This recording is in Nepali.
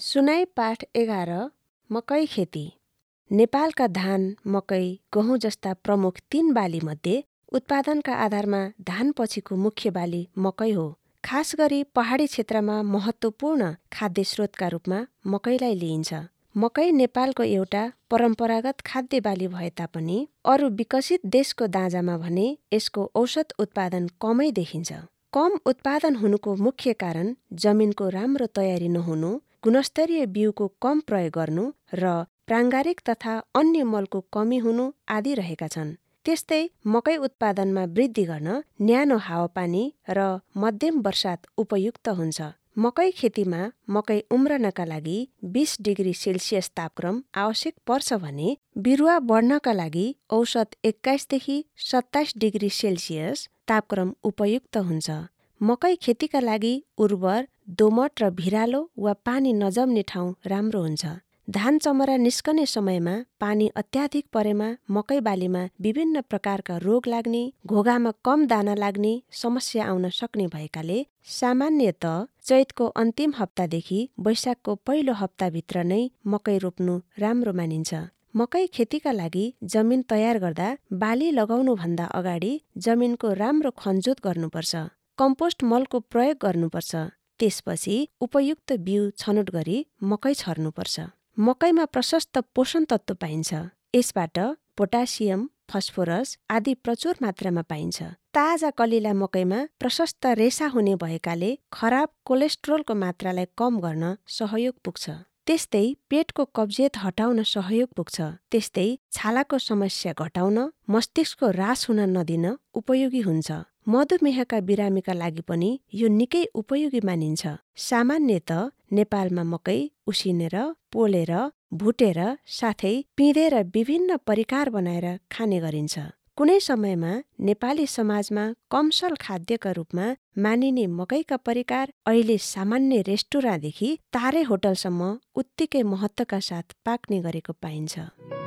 सुनाइ पाठ एघार मकै खेती नेपालका धान, मकै, गहुँ जस्ता प्रमुख तीन बालीमध्ये उत्पादनका आधारमा धान पछिको मुख्य बाली मकै हो। खास गरी पहाडी क्षेत्रमा महत्त्वपूर्ण खाद्य स्रोतका रूपमा मकैलाई लिइन्छ। मकै नेपालको एउटा परम्परागत खाद्य बाली भए तापनि अरू विकसित देशको दाँजामा भने यसको औसत उत्पादन कमै देखिन्छ। कम उत्पादन हुनुको मुख्य कारण जमिनको राम्रो तयारी नहुनु, गुणस्तरीय बिउको कम प्रयोग गर्नु र प्राङ्गारिक तथा अन्य मलको कमी हुनु आदि रहेका छन्। त्यस्तै मकै उत्पादनमा वृद्धि गर्न न्यानो हावापानी र मध्यम वर्षात उपयुक्त हुन्छ। मकै खेतीमा मकै उम्रनका लागि बिस डिग्री सेल्सियस तापक्रम आवश्यक पर्छ भने बिरुवा बढ्नका लागि औसत एक्काइसदेखि सत्ताइस डिग्री सेल्सियस तापक्रम उपयुक्त हुन्छ। मकै खेतीका लागि उर्वर, दोमट र भिरालो वा पानी नजम्ने ठाउँ राम्रो हुन्छ। धान चमरा निस्कने समयमा पानी अत्याधिक परेमा मकै बालीमा विभिन्न प्रकारका रोग लाग्ने, घोगामा कम दाना लाग्ने समस्या आउन सक्ने भएकाले सामान्यत चैतको अन्तिम हप्तादेखि वैशाखको पहिलो हप्ताभित्र नै मकै रोप्नु राम्रो मानिन्छ। मकै खेतीका लागि जमिन तयार गर्दा बाली लगाउनुभन्दा अगाडि जमिनको राम्रो खनजोत गर्नुपर्छ। कम्पोस्ट मलको प्रयोग गर्नुपर्छ। त्यसपछि उपयुक्त बिउ छनोट गरी मकै छर्नुपर्छ। मकैमा प्रशस्त पोषण तत्त्व पाइन्छ। यसबाट पोटासियम, फस्फोरस आदि प्रचुर मात्रामा पाइन्छ। ताजा कलिला मकैमा प्रशस्त रेशा हुने भएकाले खराब कोलेस्ट्रोलको मात्रालाई कम गर्न सहयोग पुग्छ। त्यस्तै पेटको कब्जियत हटाउन सहयोग पुग्छ। त्यस्तै छालाको समस्या घटाउन, मस्तिष्कको ह्रास हुन नदिन उपयोगी हुन्छ। मधुमेहका बिरामीका लागि पनि यो निकै उपयोगी मानिन्छ। सामान्यत नेपालमा मकै उसिनेर, पोलेर, भुटेर साथै पिँधेर विभिन्न परिकार बनाएर खाने गरिन्छ। कुनै समयमा नेपाली समाजमा कमसल खाद्यका रूपमा मानिने मकैका परिकार अहिले सामान्य रेस्टुराँदेखि तारे होटलसम्म उत्तिकै महत्त्वका साथ पाक्ने गरेको पाइन्छ।